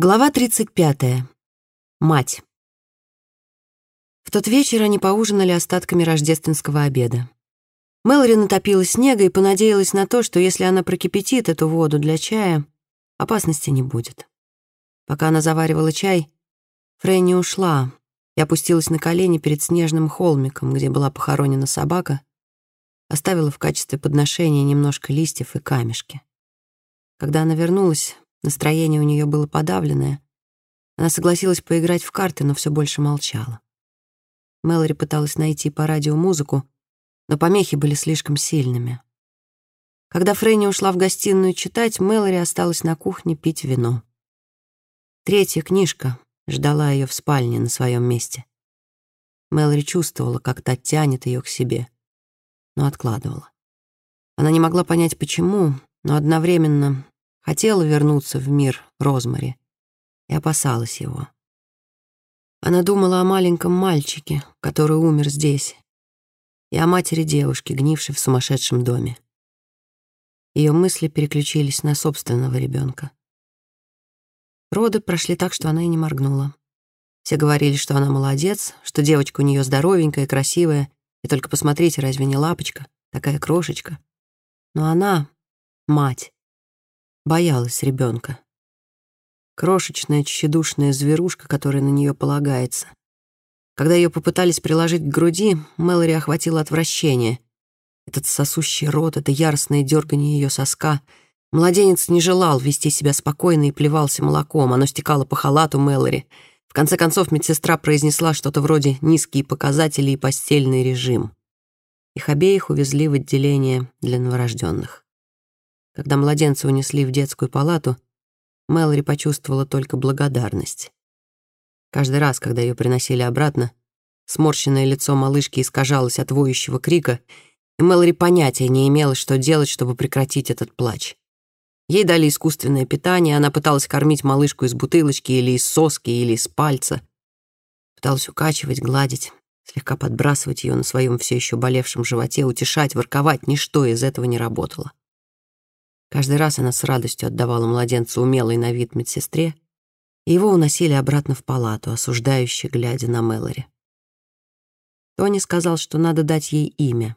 Глава 35. Мать. В тот вечер они поужинали остатками рождественского обеда. Мэлори натопила снега и понадеялась на то, что если она прокипятит эту воду для чая, опасности не будет. Пока она заваривала чай, Фрэнни ушла и опустилась на колени перед снежным холмиком, где была похоронена собака, оставила в качестве подношения немножко листьев и камешки. Когда она вернулась, Настроение у нее было подавленное. Она согласилась поиграть в карты, но все больше молчала. Мэлори пыталась найти по радио музыку, но помехи были слишком сильными. Когда Фрэнни ушла в гостиную читать, Мэлори осталась на кухне пить вино. Третья книжка ждала ее в спальне на своем месте. Мэлори чувствовала, как та тянет ее к себе, но откладывала. Она не могла понять, почему, но одновременно Хотела вернуться в мир Розмари и опасалась его. Она думала о маленьком мальчике, который умер здесь, и о матери девушки, гнившей в сумасшедшем доме. Ее мысли переключились на собственного ребенка. Роды прошли так, что она и не моргнула. Все говорили, что она молодец, что девочка у нее здоровенькая, красивая, и только посмотрите, разве не лапочка, такая крошечка. Но она, мать, боялась ребенка. Крошечная, тщедушная зверушка, которая на нее полагается. Когда ее попытались приложить к груди, Мэлори охватило отвращение. Этот сосущий рот, это яростное дергание ее соска. Младенец не желал вести себя спокойно и плевался молоком. Оно стекало по халату Мэлори. В конце концов медсестра произнесла что-то вроде «низкие показатели и постельный режим». Их обеих увезли в отделение для новорожденных. Когда младенца унесли в детскую палату, Мэлори почувствовала только благодарность. Каждый раз, когда ее приносили обратно, сморщенное лицо малышки искажалось от воющего крика, и Мэлори понятия не имела, что делать, чтобы прекратить этот плач. Ей дали искусственное питание, она пыталась кормить малышку из бутылочки или из соски, или из пальца. Пыталась укачивать, гладить, слегка подбрасывать ее на своем все еще болевшем животе, утешать, ворковать. Ничто из этого не работало. Каждый раз она с радостью отдавала младенца умелой на вид медсестре, и его уносили обратно в палату, осуждающе глядя на Мэлори. Тони сказал, что надо дать ей имя.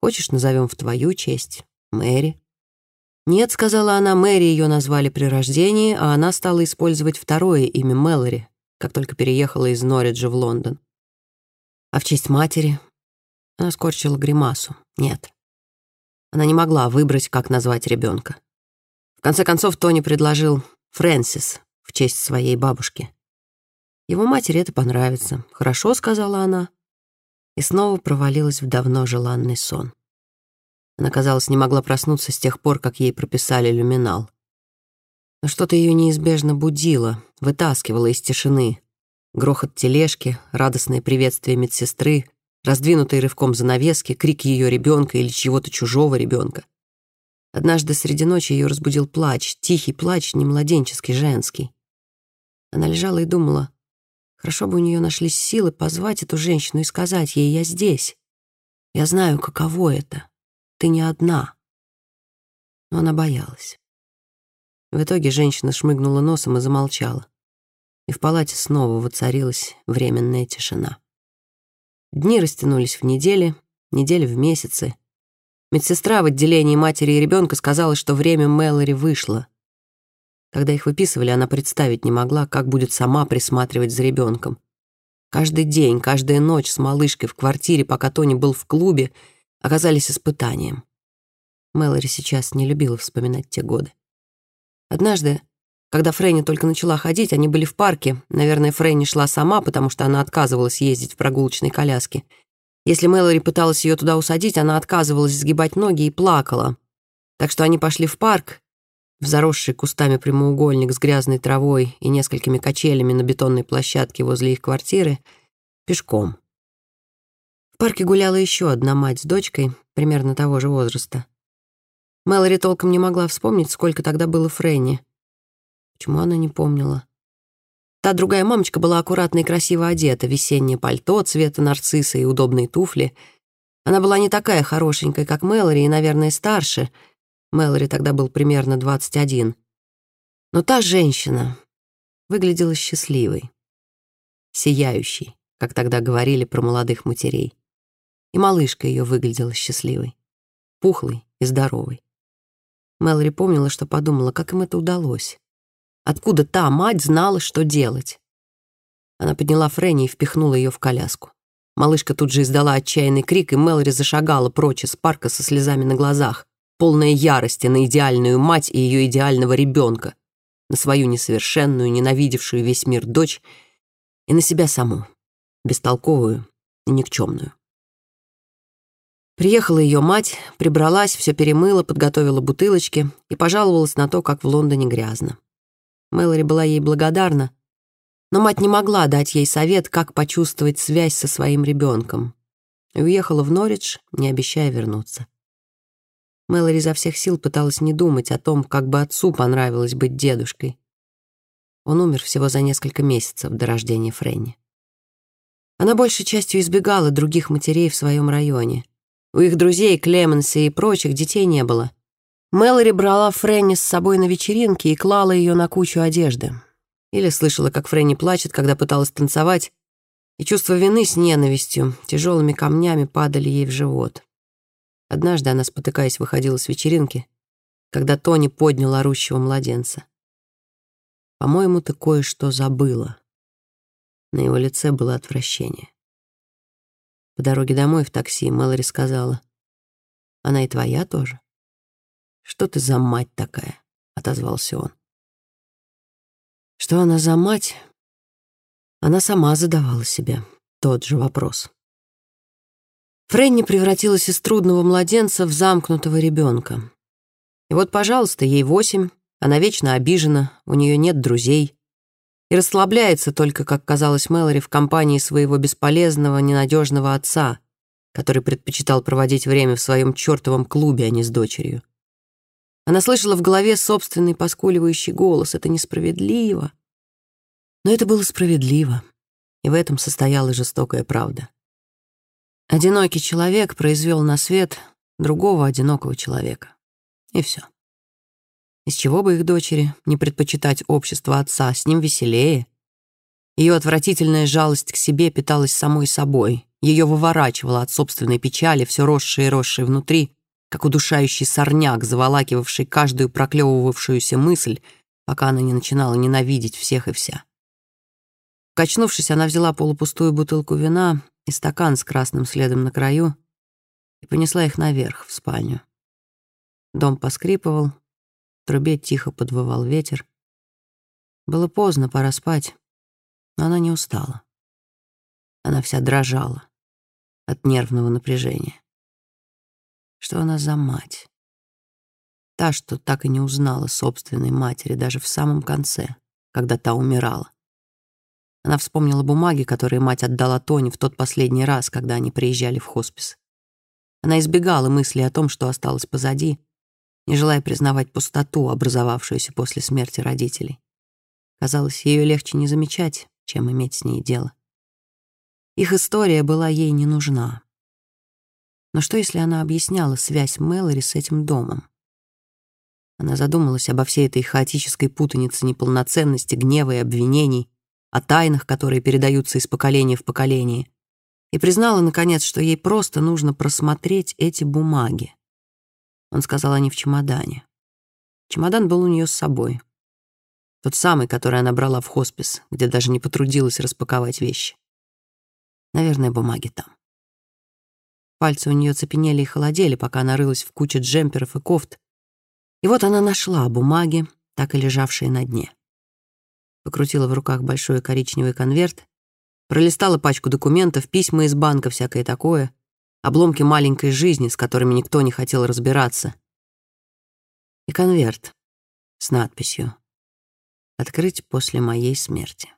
«Хочешь, назовем в твою честь? Мэри?» «Нет», — сказала она, — Мэри ее назвали при рождении, а она стала использовать второе имя Мэлори, как только переехала из Норриджа в Лондон. А в честь матери она скорчила гримасу. «Нет, она не могла выбрать, как назвать ребенка. В конце концов, Тони предложил Фрэнсис в честь своей бабушки. Его матери это понравится. «Хорошо», — сказала она, и снова провалилась в давно желанный сон. Она, казалось, не могла проснуться с тех пор, как ей прописали люминал. Но что-то ее неизбежно будило, вытаскивало из тишины. Грохот тележки, радостное приветствие медсестры, раздвинутые рывком занавески, крик ее ребенка или чего-то чужого ребенка. Однажды среди ночи ее разбудил плач, тихий плач, не младенческий, женский. Она лежала и думала, хорошо бы у нее нашлись силы позвать эту женщину и сказать ей «я здесь». Я знаю, каково это. Ты не одна. Но она боялась. В итоге женщина шмыгнула носом и замолчала. И в палате снова воцарилась временная тишина. Дни растянулись в недели, недели в месяцы. Медсестра в отделении матери и ребенка сказала, что время Мэлори вышло. Когда их выписывали, она представить не могла, как будет сама присматривать за ребенком. Каждый день, каждая ночь с малышкой в квартире, пока Тони был в клубе, оказались испытанием. Мэлори сейчас не любила вспоминать те годы. Однажды когда Фрэнни только начала ходить, они были в парке. Наверное, Фрэнни шла сама, потому что она отказывалась ездить в прогулочной коляске. Если Мэлори пыталась ее туда усадить, она отказывалась сгибать ноги и плакала. Так что они пошли в парк, в заросший кустами прямоугольник с грязной травой и несколькими качелями на бетонной площадке возле их квартиры, пешком. В парке гуляла еще одна мать с дочкой, примерно того же возраста. Мэлори толком не могла вспомнить, сколько тогда было Фрэнни. Почему она не помнила? Та другая мамочка была аккуратно и красиво одета, весеннее пальто цвета нарцисса и удобные туфли. Она была не такая хорошенькая, как Мэлори, и, наверное, старше. Мэлори тогда был примерно 21. Но та женщина, выглядела счастливой, сияющей, как тогда говорили про молодых матерей. И малышка ее выглядела счастливой, пухлой и здоровой. Мэлори помнила, что подумала, как им это удалось. Откуда та мать знала, что делать? Она подняла Фрэнни и впихнула ее в коляску. Малышка тут же издала отчаянный крик, и Мэлори зашагала прочь из парка со слезами на глазах, полная ярости на идеальную мать и ее идеального ребенка, на свою несовершенную, ненавидевшую весь мир дочь и на себя саму, бестолковую и никчемную. Приехала ее мать, прибралась, все перемыла, подготовила бутылочки и пожаловалась на то, как в Лондоне грязно. Мэлори была ей благодарна, но мать не могла дать ей совет, как почувствовать связь со своим ребенком, уехала в Норридж, не обещая вернуться. Мэлори изо всех сил пыталась не думать о том, как бы отцу понравилось быть дедушкой. Он умер всего за несколько месяцев до рождения Фрэнни. Она большей частью избегала других матерей в своем районе. У их друзей, Клеменса и прочих, детей не было. Мэлори брала Фрэнни с собой на вечеринки и клала ее на кучу одежды. Или слышала, как Фрэнни плачет, когда пыталась танцевать, и чувство вины с ненавистью тяжелыми камнями падали ей в живот. Однажды она, спотыкаясь, выходила с вечеринки, когда Тони поднял орущего младенца. «По-моему, ты кое-что забыла». На его лице было отвращение. По дороге домой в такси Мэлори сказала, «Она и твоя тоже?» «Что ты за мать такая?» — отозвался он. Что она за мать? Она сама задавала себе тот же вопрос. Фрэнни превратилась из трудного младенца в замкнутого ребенка. И вот, пожалуйста, ей восемь, она вечно обижена, у нее нет друзей. И расслабляется только, как казалось Мэлори, в компании своего бесполезного, ненадежного отца, который предпочитал проводить время в своем чертовом клубе, а не с дочерью. Она слышала в голове собственный поскуливающий голос. Это несправедливо. Но это было справедливо, и в этом состояла жестокая правда. Одинокий человек произвел на свет другого одинокого человека. И все. Из чего бы их дочери не предпочитать общество отца, с ним веселее. Ее отвратительная жалость к себе питалась самой собой. Ее выворачивала от собственной печали, все росшее и росшее внутри, как удушающий сорняк, заволакивавший каждую проклевывавшуюся мысль, пока она не начинала ненавидеть всех и вся. Качнувшись, она взяла полупустую бутылку вина и стакан с красным следом на краю и понесла их наверх, в спальню. Дом поскрипывал, в трубе тихо подвывал ветер. Было поздно, пора спать, но она не устала. Она вся дрожала от нервного напряжения. Что она за мать? Та, что так и не узнала собственной матери даже в самом конце, когда та умирала. Она вспомнила бумаги, которые мать отдала Тони в тот последний раз, когда они приезжали в хоспис. Она избегала мысли о том, что осталось позади, не желая признавать пустоту, образовавшуюся после смерти родителей. Казалось, ее легче не замечать, чем иметь с ней дело. Их история была ей не нужна. Но что, если она объясняла связь Мэлори с этим домом? Она задумалась обо всей этой хаотической путанице неполноценности, гнева и обвинений, о тайнах, которые передаются из поколения в поколение, и признала, наконец, что ей просто нужно просмотреть эти бумаги. Он сказал, они в чемодане. Чемодан был у нее с собой. Тот самый, который она брала в хоспис, где даже не потрудилась распаковать вещи. Наверное, бумаги там. Пальцы у нее цепенели и холодели, пока она рылась в куче джемперов и кофт. И вот она нашла бумаги, так и лежавшие на дне покрутила в руках большой коричневый конверт, пролистала пачку документов, письма из банка, всякое такое, обломки маленькой жизни, с которыми никто не хотел разбираться. И конверт с надписью «Открыть после моей смерти».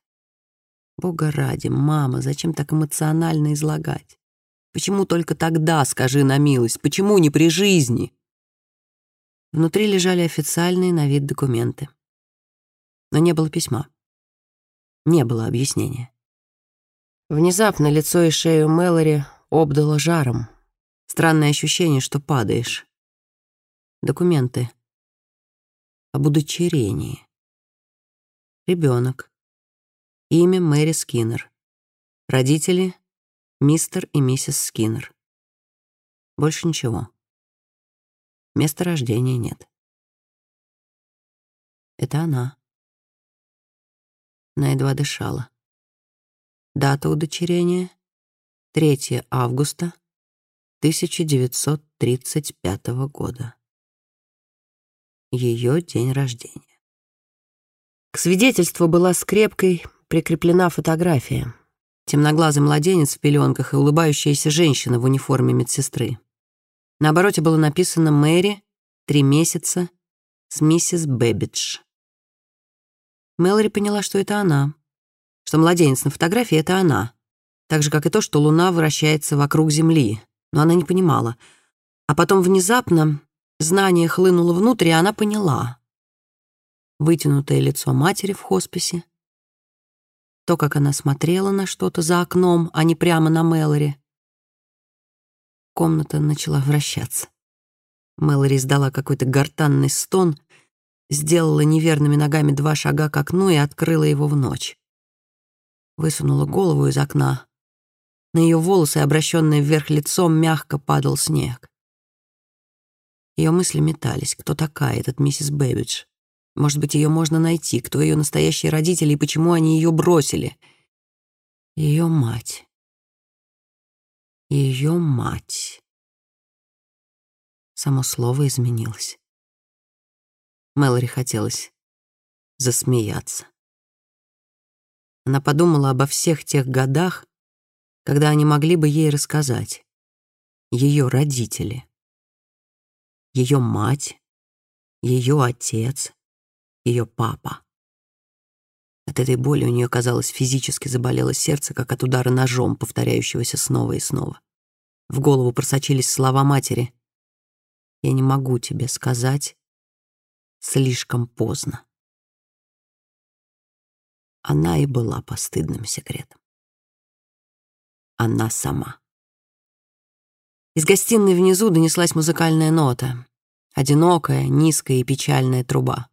Бога ради, мама, зачем так эмоционально излагать? Почему только тогда, скажи на милость, почему не при жизни? Внутри лежали официальные на вид документы. Но не было письма. Не было объяснения. Внезапно лицо и шею Мэлори обдало жаром. Странное ощущение, что падаешь. Документы об удочерении. Ребенок. Имя Мэри Скиннер. Родители — мистер и миссис Скиннер. Больше ничего. Места рождения нет. Это она. Она едва дышала. Дата удочерения — 3 августа 1935 года. Ее день рождения. К свидетельству была скрепкой прикреплена фотография. Темноглазый младенец в пеленках и улыбающаяся женщина в униформе медсестры. На обороте было написано «Мэри, три месяца, с миссис Бэббидж». Мэлори поняла, что это она, что младенец на фотографии — это она, так же, как и то, что Луна вращается вокруг Земли, но она не понимала. А потом внезапно знание хлынуло внутрь, и она поняла. Вытянутое лицо матери в хосписе, то, как она смотрела на что-то за окном, а не прямо на Мэлори. Комната начала вращаться. Мэлори издала какой-то гортанный стон — сделала неверными ногами два шага к окну и открыла его в ночь. Высунула голову из окна. На ее волосы, обращенные вверх лицом, мягко падал снег. Ее мысли метались. Кто такая этот миссис Бэббидж? Может быть, ее можно найти? Кто ее настоящие родители и почему они ее бросили? Ее мать. Ее мать. Само слово изменилось. Мэлори хотелось засмеяться. Она подумала обо всех тех годах, когда они могли бы ей рассказать. Ее родители, ее мать, ее отец, ее папа. От этой боли у нее, казалось, физически заболело сердце, как от удара ножом, повторяющегося снова и снова. В голову просочились слова матери. «Я не могу тебе сказать, слишком поздно. Она и была постыдным секретом. Она сама. Из гостиной внизу донеслась музыкальная нота. Одинокая, низкая и печальная труба.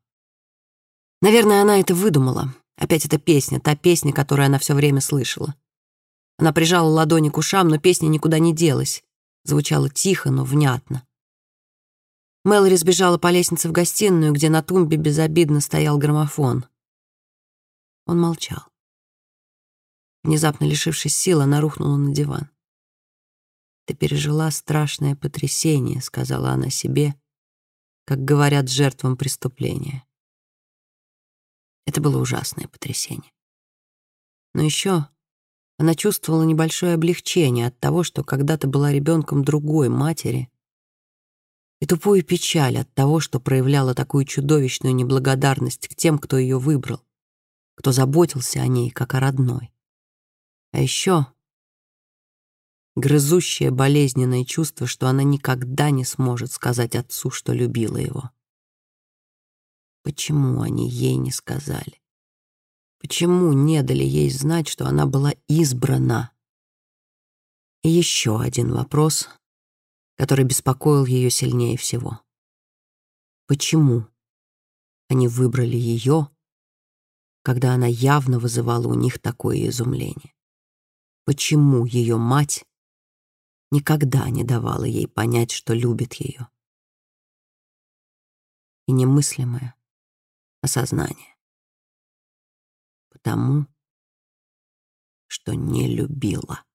Наверное, она это выдумала. Опять эта песня, та песня, которую она все время слышала. Она прижала ладони к ушам, но песня никуда не делась. Звучала тихо, но внятно. Мэлори сбежала по лестнице в гостиную, где на тумбе безобидно стоял граммофон. Он молчал. Внезапно лишившись сил, она рухнула на диван. «Ты пережила страшное потрясение», — сказала она себе, как говорят жертвам преступления. Это было ужасное потрясение. Но еще она чувствовала небольшое облегчение от того, что когда-то была ребенком другой матери, и тупую печаль от того, что проявляла такую чудовищную неблагодарность к тем, кто ее выбрал, кто заботился о ней, как о родной. А еще грызущее болезненное чувство, что она никогда не сможет сказать отцу, что любила его. Почему они ей не сказали? Почему не дали ей знать, что она была избрана? И еще один вопрос, который беспокоил ее сильнее всего. Почему они выбрали ее, когда она явно вызывала у них такое изумление? Почему ее мать никогда не давала ей понять, что любит ее? И немыслимое осознание. Потому что не любила.